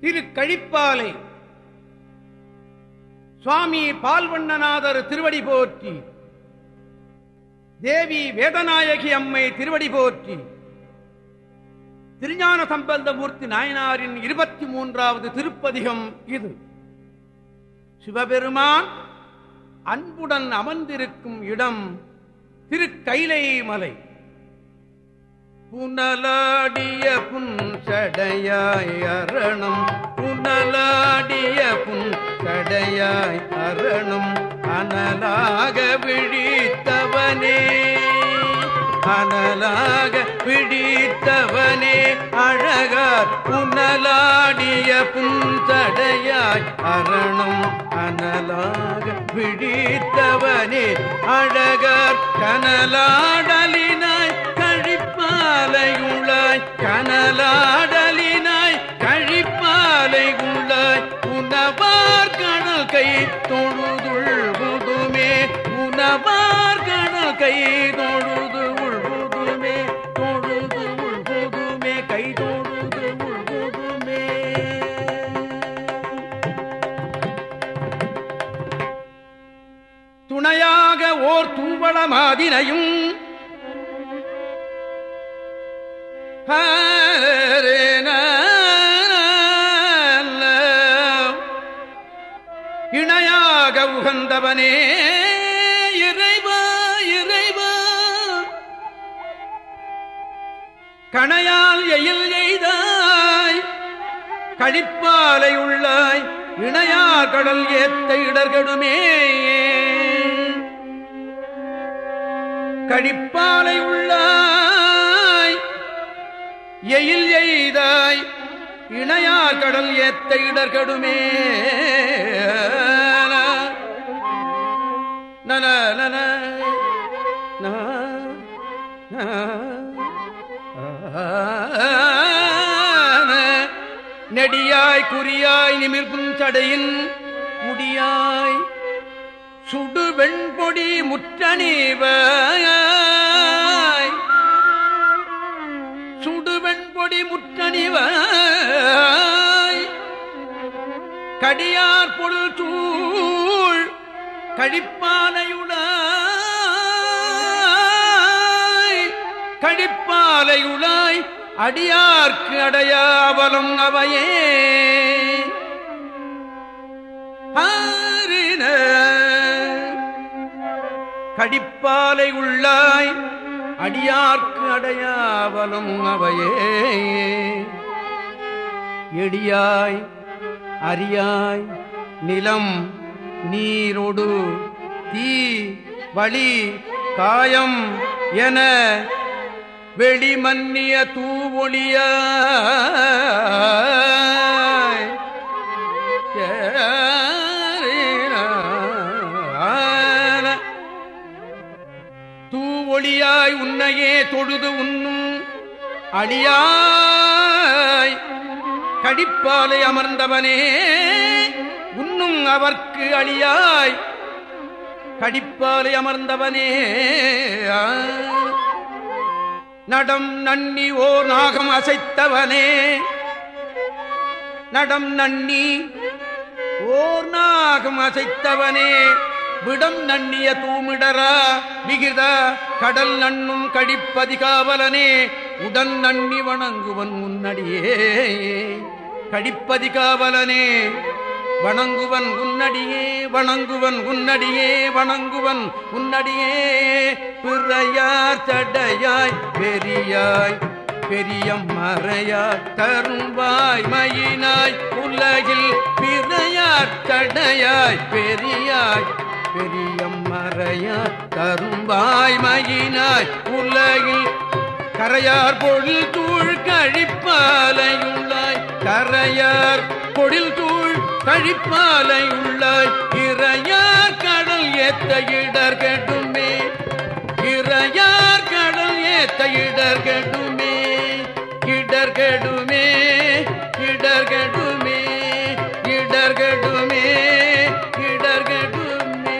திரு கழிப்பாலை. சுவாமி பால்வண்ணநாதர் திருவடி போற்றி. தேவி வேதநாயகி அம்மை திருவடி போற்றி. திருஞான சம்பந்தமூர்த்தி நாயனாரின் இருபத்தி மூன்றாவது திருப்பதிகம் இது. சிவபெருமான் அன்புடன் அமர்ந்திருக்கும் இடம் திருக்கைலை மலை புனலாடிய புன்சடையாய் அரணம். புனலாடிய புன்சடையாய் அரணம். அனலாக விழித்தவனே. அனலாக விழித்தவனே. அழகார் புனலாடிய புன்சடையாய் அரணம். அனலாக விழித்தவனே. அழகார் கனலாடலினாய் கனலாடலினாய் கழிப்பாலை உள்ளாய் உணவார் கணல் கை தொழுதுள் புதுமே. உணவார் கணல் கை தொழுது உள் புதுமே. தொழுது உள் புதுமே. கை தொழுது உள் புதுமே. துணையாக ஓர் தூவள மாதினையும் இணையாக உகந்தவனே இறைவா இறைவா. கணையால் எயில் எய்தாய் கழிப்பாலை உள்ளாய் இணையா கடல் ஏத்த இடர்கடுமே. கழிப்பாலை உள்ளாய் எயில் எய்தாய் இணையா கடல் ஏத்த இடர்கடுமே. செடியாய் குறியாய் நிமிர்கும் சடையின் முடியாய். சுடு வெண்பொடி முற்றணிவாய். சுடு வெண்பொடி முற்றணிவாய். கடியார் பொருள் தூள் கழிப்பாலையுடாய் கழிப்பாலையுடாய் அடியார்க்கு அடைய அடையாவலம் அவையே. ஆரின கடிப்பாலை உள்ளாய் அடியார்க்கு அடையாவலும் அவையே. எடியாய் அறியாய் நிலம் நீரொடு தீ வழி காயம் என வெளிமன்னிய தூவொளியாய் ஏறின தூவொளியாய் உன்னையே தொழுது உண்ணும் அழியாய் கடிப்பாலை அமர்ந்தவனே உண்ணும் அவர்க்கு அழியாய் கடிப்பாலை அமர்ந்தவனே நடம் நன்னி ஓர் நாகம் அசைத்தவனே. நடம் நன்னி ஓர் நாகம் அசைத்தவனே. விடம் நன்னிய தூமிடரா விகித கடல் நண்ணும் கடிப்பதிகாவலனே உடன் நன்னி வணங்குவன் உன்னடியே கடிப்பதிகாவலனே வணங்குவன் உன்னடியே வணங்குவன் உன்னடியே வணங்குவன் உன்னடியே. பிறையார் தடையாய் பெரியாய் பெரிய மறையார் தருவாய் மயினாய் உலகில் பிறையார் தடையாய் பெரியாய் பெரிய மறையார் தருவாய் மயினாய் உலகில் கரையார் பொழில் தூள் கழிப்பாலையுள்ளாய் கரையார் பொழில் தூள் கழிப்பாலை கழிப்பாலையுள்ளாய் இறையார் கடல் ஏத்த இடர் கெடுமே. இறையார் கடல் ஏத்த இடர் கெடுமே. இடர் கெடுமே இடர் கெடுமே இடர் கெடுமே இடர் கெடுமே.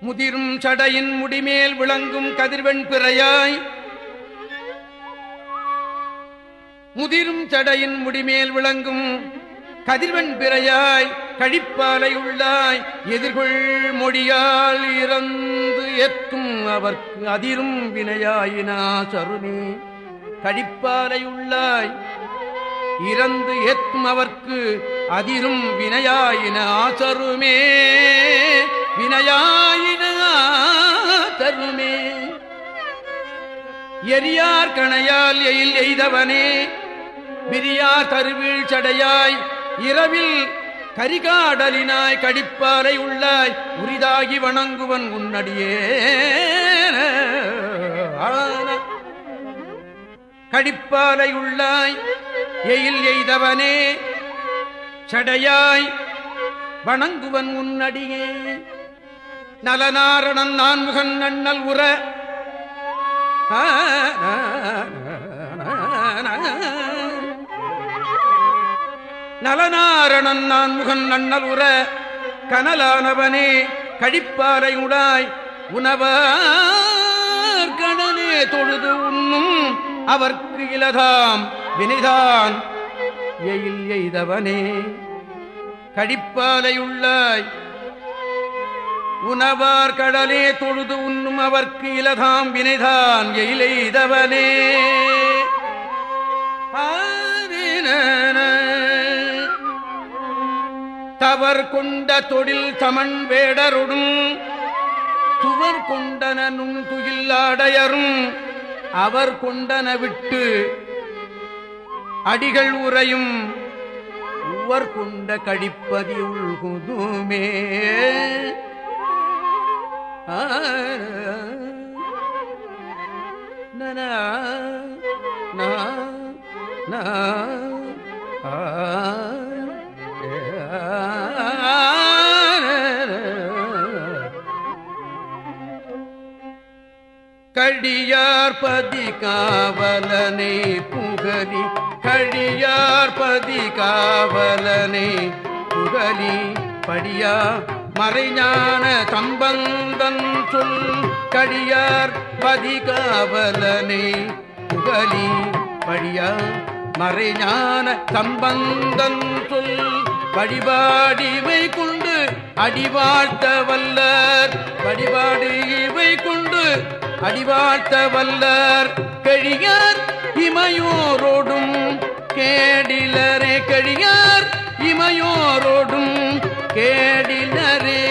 முதிரும் சடையின் முடிமேல் விளங்கும் கதிர்வெண் பிறையாய் முதிரும் சடையின் முடிமேல் விளங்கும் கதிர்வன் பிறையாய் கழிப்பாலை உள்ளாய் எதிர்கொள் மொழியால் இறந்து எத்தும் அவர்க்கு அதிரும் வினையாயினா சருணி. கழிப்பாலை உள்ளாய் இறந்து எத்தும் அவர்க்கு அதிரும் வினையாயின ஆசருமே வினையாயின தருமே எரியார் கணையால் எயில் எய்தவனே. விரியார் தருவீழ் சடையாய் இரவில் கரிகாடலினாய் கடிப்பாலை உள்ளாய் உரிதாகி வணங்குவன் உன்னடியே. கடிப்பாலை உள்ளாய் எயில் எய்தவனே. சடையாய் வணங்குவன் உன்னடியே. நலனாரணன் நான்முகன் நன்னல் உற. நலனாரணன் நான் முகன் நன்னல் உற கனலானவனே கழிப்பாறை உடாய் உணவார் கடனே தொழுது உண்ணும் அவர்க்கு இலதாம் வினைதான் எயில் எய்தவனே. கழிப்பாலையுள்ளாய் உணவார் கடலே தொழுது உண்ணும் அவர்க்கு இலதாம் வினைதான் எயிலெய்தவனே தவர் கொண்ட தொழில் தமன் வேடருடும். துவர் கொண்டனும் துயில்லாடையரும் அவர் கொண்டன விட்டு அடிகள் உரையும் உவர் கொண்ட கழிப்பதி உள்குதுமே. நன கடியார் பதி காவலனை புகலி கழியார் பதி காவலனை புகலி படியா மறைஞான கம்பந்தன் சொல். கடியார் பதி காவலனை புகலி படியா மறைஞான கம்பந்தன் சொல். வழிபாடிவை கொண்டு அடிவாழ்த்த வல்லர் வழிபாடு இவை கொண்டு அடிவாழ்த்த வல்லர் கழியார் இமையோரோடும் கேடிலரே கழியார் இமையோரோடும் கேடிலரே